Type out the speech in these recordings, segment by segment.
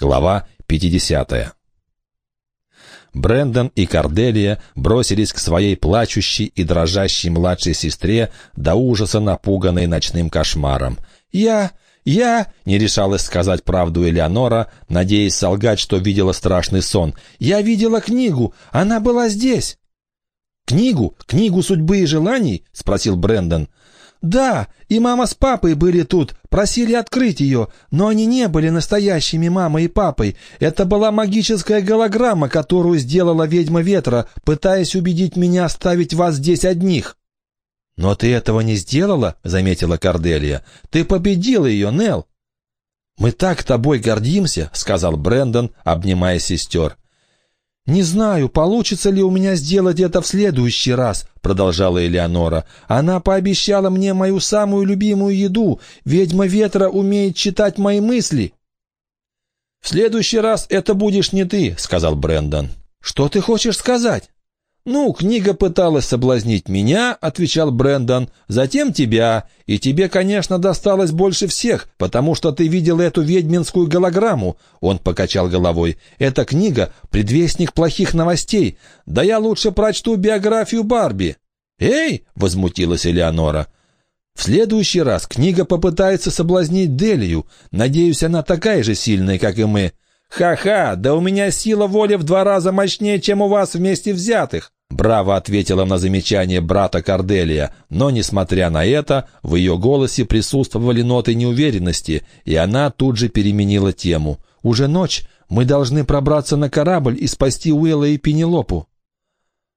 Глава 50. Брендон и Корделия бросились к своей плачущей и дрожащей младшей сестре, до ужаса напуганной ночным кошмаром. «Я... я...» — не решалась сказать правду Элеонора, надеясь солгать, что видела страшный сон. «Я видела книгу! Она была здесь!» «Книгу? Книгу судьбы и желаний?» — спросил Брендон. «Да, и мама с папой были тут, просили открыть ее, но они не были настоящими мамой и папой. Это была магическая голограмма, которую сделала ведьма ветра, пытаясь убедить меня оставить вас здесь одних». «Но ты этого не сделала?» — заметила Корделия. «Ты победила ее, Нел. «Мы так тобой гордимся», — сказал Брэндон, обнимая сестер. «Не знаю, получится ли у меня сделать это в следующий раз», — продолжала Элеонора. «Она пообещала мне мою самую любимую еду. Ведьма ветра умеет читать мои мысли». «В следующий раз это будешь не ты», — сказал Брэндон. «Что ты хочешь сказать?» «Ну, книга пыталась соблазнить меня», — отвечал Брэндон, — «затем тебя, и тебе, конечно, досталось больше всех, потому что ты видел эту ведьминскую голограмму». Он покачал головой. «Эта книга — предвестник плохих новостей. Да я лучше прочту биографию Барби». «Эй!» — возмутилась Элеонора. «В следующий раз книга попытается соблазнить Делию. Надеюсь, она такая же сильная, как и мы». «Ха-ха, да у меня сила воли в два раза мощнее, чем у вас вместе взятых!» Браво ответила на замечание брата Корделия, но, несмотря на это, в ее голосе присутствовали ноты неуверенности, и она тут же переменила тему. «Уже ночь, мы должны пробраться на корабль и спасти Уилла и Пенелопу».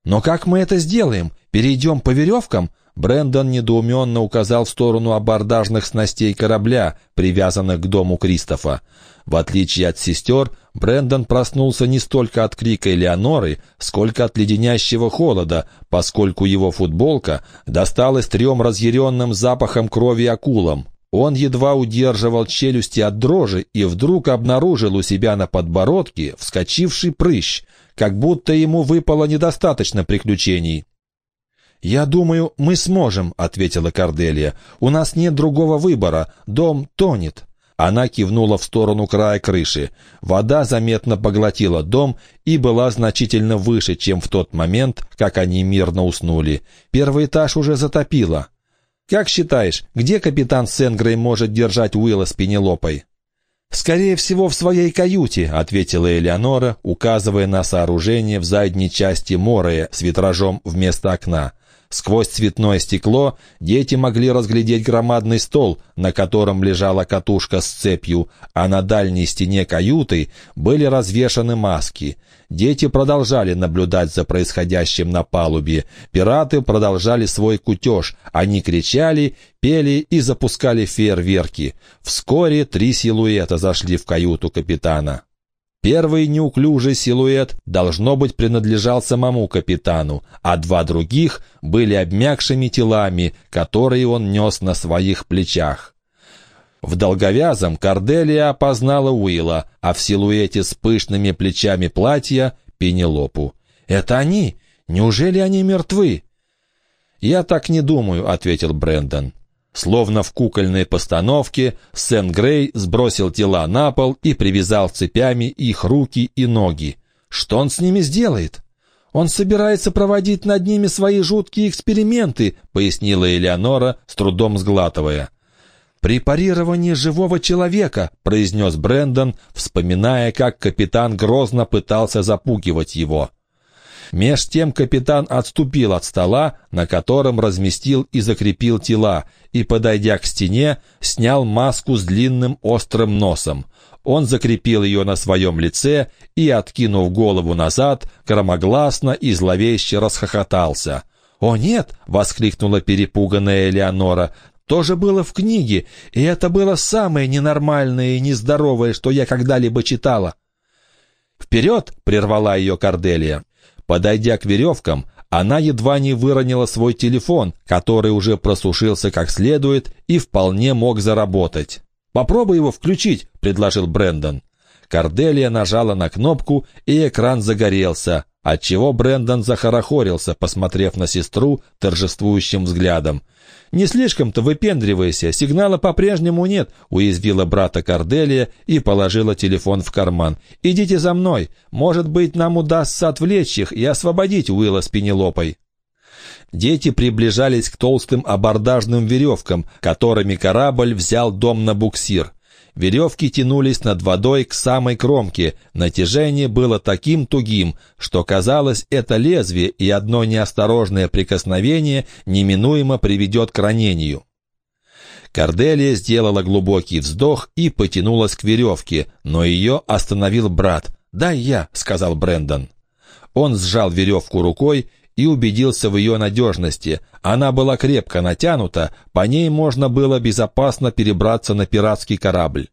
«Но как мы это сделаем? Перейдем по веревкам?» Брендон недоуменно указал в сторону абордажных снастей корабля, привязанных к дому Кристофа. В отличие от сестер, Брендон проснулся не столько от крика Элеоноры, сколько от леденящего холода, поскольку его футболка досталась трем разъяренным запахом крови акулам. Он едва удерживал челюсти от дрожи и вдруг обнаружил у себя на подбородке вскочивший прыщ, как будто ему выпало недостаточно приключений. «Я думаю, мы сможем», — ответила Корделия. «У нас нет другого выбора. Дом тонет». Она кивнула в сторону края крыши. Вода заметно поглотила дом и была значительно выше, чем в тот момент, как они мирно уснули. Первый этаж уже затопило. «Как считаешь, где капитан Сенгрей может держать Уилла с Пенелопой?» «Скорее всего, в своей каюте», — ответила Элеонора, указывая на сооружение в задней части Морея с витражом вместо окна. Сквозь цветное стекло дети могли разглядеть громадный стол, на котором лежала катушка с цепью, а на дальней стене каюты были развешаны маски. Дети продолжали наблюдать за происходящим на палубе. Пираты продолжали свой кутеж. Они кричали, пели и запускали фейерверки. Вскоре три силуэта зашли в каюту капитана. Первый неуклюжий силуэт, должно быть, принадлежал самому капитану, а два других были обмякшими телами, которые он нес на своих плечах. В долговязом Корделия опознала Уилла, а в силуэте с пышными плечами платья — Пенелопу. «Это они? Неужели они мертвы?» «Я так не думаю», — ответил Брэндон. Словно в кукольной постановке, Сен Грей сбросил тела на пол и привязал цепями их руки и ноги. Что он с ними сделает? «Он собирается проводить над ними свои жуткие эксперименты», — пояснила Элеонора, с трудом сглатывая. «Препарирование живого человека», — произнес Брэндон, вспоминая, как капитан грозно пытался запугивать его. Меж тем капитан отступил от стола, на котором разместил и закрепил тела, и, подойдя к стене, снял маску с длинным острым носом. Он закрепил ее на своем лице и, откинув голову назад, громогласно и зловеще расхохотался. «О нет!» — воскликнула перепуганная Элеонора. «То же было в книге, и это было самое ненормальное и нездоровое, что я когда-либо читала». «Вперед!» — прервала ее Корделия. Подойдя к веревкам, она едва не выронила свой телефон, который уже просушился как следует и вполне мог заработать. «Попробуй его включить», — предложил Брэндон. Корделия нажала на кнопку, и экран загорелся, отчего Брэндон захорохорился, посмотрев на сестру торжествующим взглядом. «Не слишком-то выпендривайся, сигнала по-прежнему нет», — уязвила брата Корделия и положила телефон в карман. «Идите за мной. Может быть, нам удастся отвлечь их и освободить Уилла с Пенелопой». Дети приближались к толстым абордажным веревкам, которыми корабль взял дом на буксир. Веревки тянулись над водой к самой кромке. Натяжение было таким тугим, что казалось, это лезвие и одно неосторожное прикосновение неминуемо приведет к ранению. Корделия сделала глубокий вздох и потянулась к веревке, но ее остановил брат. «Дай я», — сказал Брендон. Он сжал веревку рукой и убедился в ее надежности. Она была крепко натянута, по ней можно было безопасно перебраться на пиратский корабль.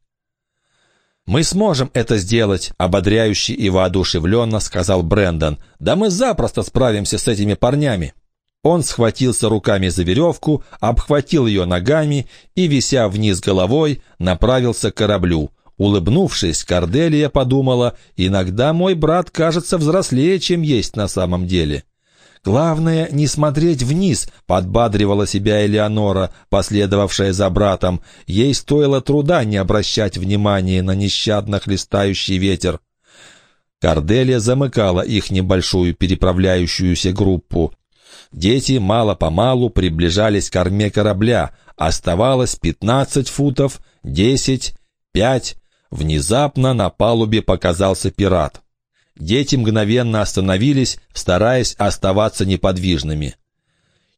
«Мы сможем это сделать», — ободряюще и воодушевленно сказал Брендон. «Да мы запросто справимся с этими парнями». Он схватился руками за веревку, обхватил ее ногами и, вися вниз головой, направился к кораблю. Улыбнувшись, Корделия подумала, «Иногда мой брат кажется взрослее, чем есть на самом деле». «Главное, не смотреть вниз», — подбадривала себя Элеонора, последовавшая за братом. Ей стоило труда не обращать внимания на нещадно хлестающий ветер. Корделия замыкала их небольшую переправляющуюся группу. Дети мало-помалу приближались к корме корабля. Оставалось пятнадцать футов, десять, пять. Внезапно на палубе показался пират. Дети мгновенно остановились, стараясь оставаться неподвижными.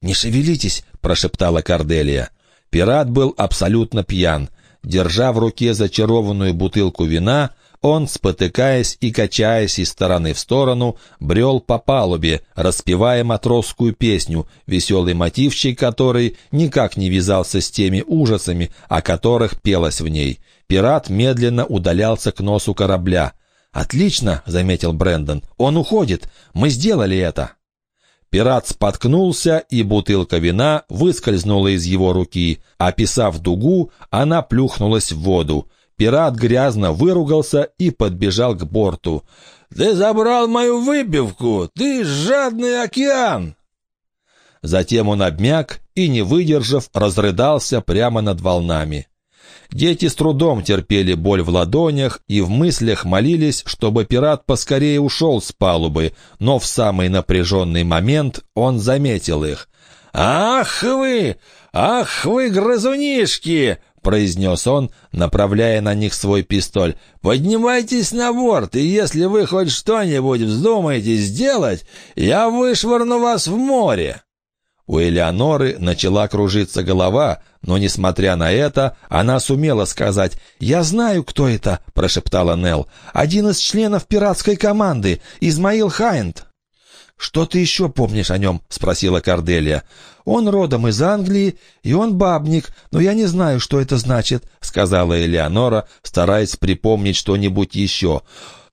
«Не шевелитесь!» — прошептала Корделия. Пират был абсолютно пьян. Держа в руке зачарованную бутылку вина, он, спотыкаясь и качаясь из стороны в сторону, брел по палубе, распевая матросскую песню, веселый мотивчик которой никак не вязался с теми ужасами, о которых пелось в ней. Пират медленно удалялся к носу корабля. «Отлично», — заметил Брэндон. «Он уходит. Мы сделали это». Пират споткнулся, и бутылка вина выскользнула из его руки. Описав дугу, она плюхнулась в воду. Пират грязно выругался и подбежал к борту. «Ты забрал мою выпивку! Ты жадный океан!» Затем он обмяк и, не выдержав, разрыдался прямо над волнами. Дети с трудом терпели боль в ладонях и в мыслях молились, чтобы пират поскорее ушел с палубы, но в самый напряженный момент он заметил их. «Ах вы! Ах вы, грызунишки!» — произнес он, направляя на них свой пистоль. «Поднимайтесь на борт, и если вы хоть что-нибудь вздумаете сделать, я вышвырну вас в море». У Элеоноры начала кружиться голова, но, несмотря на это, она сумела сказать «Я знаю, кто это», — прошептала Нелл. «Один из членов пиратской команды, Измаил Хайнд». «Что ты еще помнишь о нем?» — спросила Корделия. «Он родом из Англии, и он бабник, но я не знаю, что это значит», — сказала Элеонора, стараясь припомнить что-нибудь еще.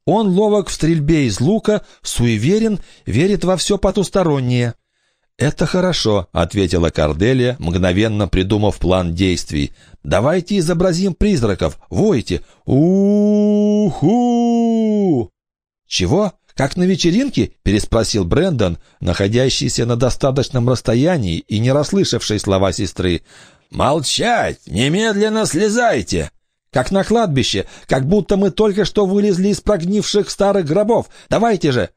«Он ловок в стрельбе из лука, суеверен, верит во все потустороннее». «Это хорошо», — ответила Корделия, мгновенно придумав план действий. «Давайте изобразим призраков. Войте! У-ху!» «Чего? Как на вечеринке?» — переспросил Брендон, находящийся на достаточном расстоянии и не расслышавший слова сестры. «Молчать! Немедленно слезайте!» «Как на кладбище, как будто мы только что вылезли из прогнивших старых гробов. Давайте же!»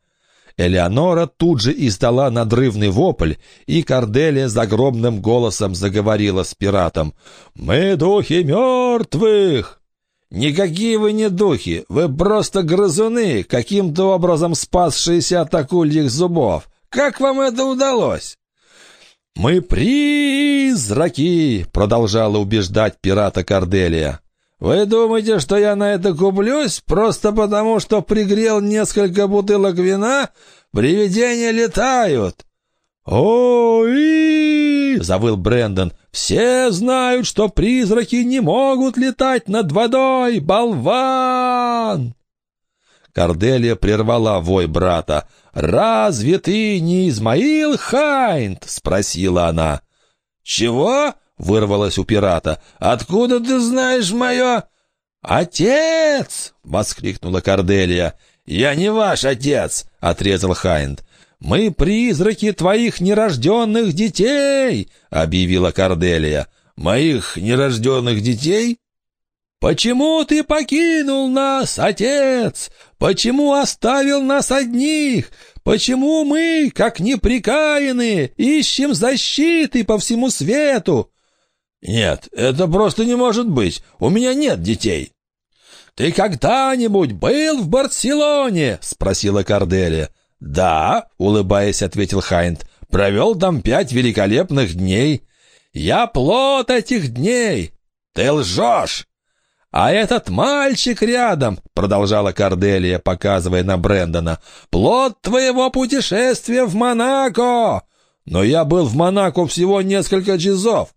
Элеонора тут же издала надрывный вопль, и Корделия загробным голосом заговорила с пиратом. «Мы духи мертвых!» «Никакие вы не духи, вы просто грызуны, каким-то образом спасшиеся от акульих зубов. Как вам это удалось?» «Мы призраки!» — продолжала убеждать пирата Корделия. «Вы думаете, что я на это куплюсь просто потому, что пригрел несколько бутылок вина? Привидения летают!» «Ой!» — завыл Брендон. «Все знают, что призраки не могут летать над водой! Болван!» Корделия прервала вой брата. «Разве ты не Измаил Хайнт?» — спросила она. «Чего?» Вырвалось у пирата. «Откуда ты знаешь мое...» «Отец!» — воскликнула Корделия. «Я не ваш отец!» — отрезал Хайнд. «Мы призраки твоих нерожденных детей!» — объявила Корделия. «Моих нерожденных детей?» «Почему ты покинул нас, отец? Почему оставил нас одних? Почему мы, как неприкаянные, ищем защиты по всему свету?» «Нет, это просто не может быть. У меня нет детей». «Ты когда-нибудь был в Барселоне?» — спросила Корделия. «Да», — улыбаясь, ответил Хайнт. «Провел там пять великолепных дней». «Я плод этих дней». «Ты лжешь!» «А этот мальчик рядом», — продолжала Корделия, показывая на Брэндона, — «плод твоего путешествия в Монако!» «Но я был в Монако всего несколько часов».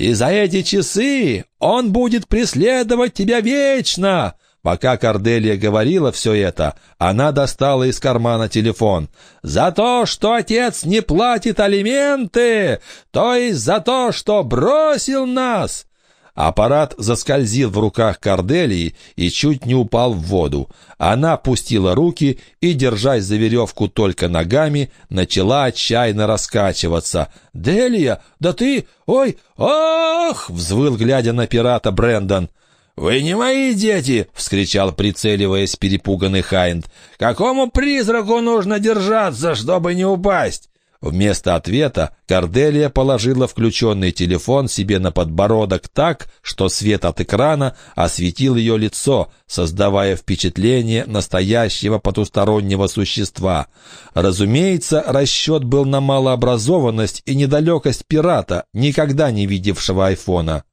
«И за эти часы он будет преследовать тебя вечно!» Пока Корделия говорила все это, она достала из кармана телефон. «За то, что отец не платит алименты, то есть за то, что бросил нас!» Аппарат заскользил в руках Корделии и чуть не упал в воду. Она опустила руки и, держась за веревку только ногами, начала отчаянно раскачиваться. «Делия, да ты... Ой, ах!» — взвыл, глядя на пирата Брэндон. «Вы не мои дети!» — вскричал, прицеливаясь перепуганный Хайнд. «Какому призраку нужно держаться, чтобы не упасть?» Вместо ответа Корделия положила включенный телефон себе на подбородок так, что свет от экрана осветил ее лицо, создавая впечатление настоящего потустороннего существа. Разумеется, расчет был на малообразованность и недалекость пирата, никогда не видевшего айфона.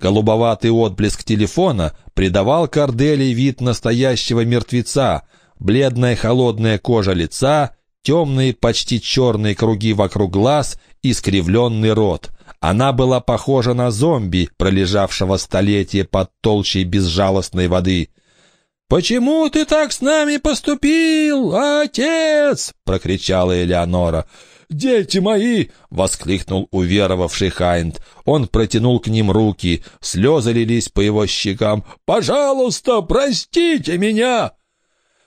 Голубоватый отблеск телефона придавал Корделии вид настоящего мертвеца, бледная холодная кожа лица — темные, почти черные круги вокруг глаз, искривленный рот. Она была похожа на зомби, пролежавшего столетие под толщей безжалостной воды. «Почему ты так с нами поступил, отец?» — прокричала Элеонора. «Дети мои!» — воскликнул уверовавший Хайнд. Он протянул к ним руки, слезы лились по его щекам. «Пожалуйста, простите меня!»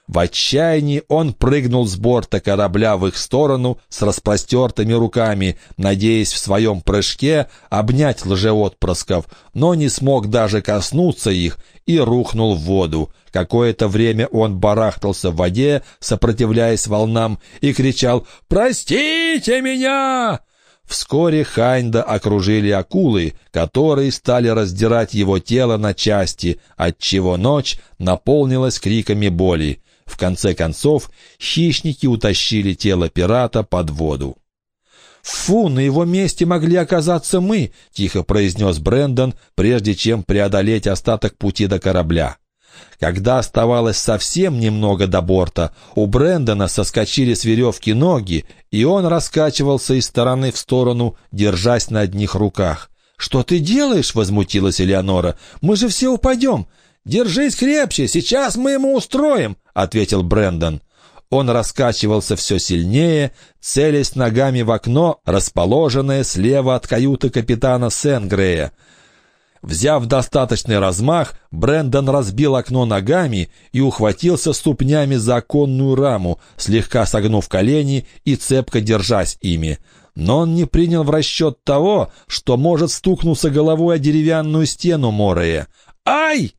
В отчаянии он прыгнул с борта корабля в их сторону с распростертыми руками, надеясь в своем прыжке обнять лжеотпрысков, но не смог даже коснуться их и рухнул в воду. Какое-то время он барахтался в воде, сопротивляясь волнам, и кричал «Простите меня!» Вскоре Хайнда окружили акулы, которые стали раздирать его тело на части, отчего ночь наполнилась криками боли. В конце концов, хищники утащили тело пирата под воду. «Фу, на его месте могли оказаться мы», — тихо произнес Брэндон, прежде чем преодолеть остаток пути до корабля. Когда оставалось совсем немного до борта, у Брэндона соскочили с веревки ноги, и он раскачивался из стороны в сторону, держась на одних руках. «Что ты делаешь?» — возмутилась Элеонора. «Мы же все упадем. «Держись крепче, сейчас мы ему устроим», — ответил Брендон. Он раскачивался все сильнее, целясь ногами в окно, расположенное слева от каюты капитана Сенгрея. Взяв достаточный размах, Брендон разбил окно ногами и ухватился ступнями за оконную раму, слегка согнув колени и цепко держась ими. Но он не принял в расчет того, что может стукнуться головой о деревянную стену Морея. «Ай!»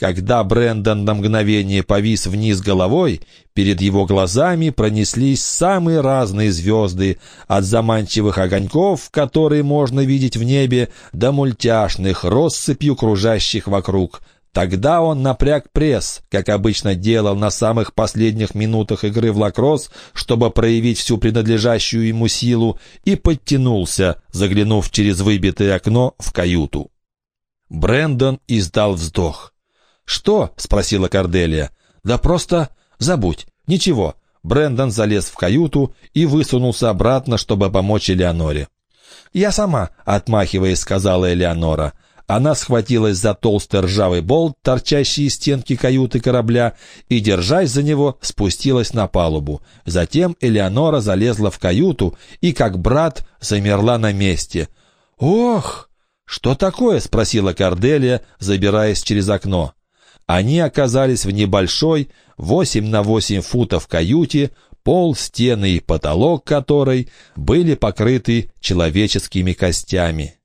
Когда Брендон на мгновение повис вниз головой, перед его глазами пронеслись самые разные звезды, от заманчивых огоньков, которые можно видеть в небе, до мультяшных, россыпью кружащих вокруг. Тогда он напряг пресс, как обычно делал на самых последних минутах игры в лакросс, чтобы проявить всю принадлежащую ему силу, и подтянулся, заглянув через выбитое окно в каюту. Брендон издал вздох. «Что?» — спросила Корделия. «Да просто забудь. Ничего». Брендон залез в каюту и высунулся обратно, чтобы помочь Элеоноре. «Я сама», — отмахиваясь, сказала Элеонора. Она схватилась за толстый ржавый болт, торчащий из стенки каюты корабля, и, держась за него, спустилась на палубу. Затем Элеонора залезла в каюту и, как брат, замерла на месте. «Ох!» «Что такое?» — спросила Корделия, забираясь через окно. Они оказались в небольшой, 8 на 8 футов каюте, пол, стены и потолок которой были покрыты человеческими костями.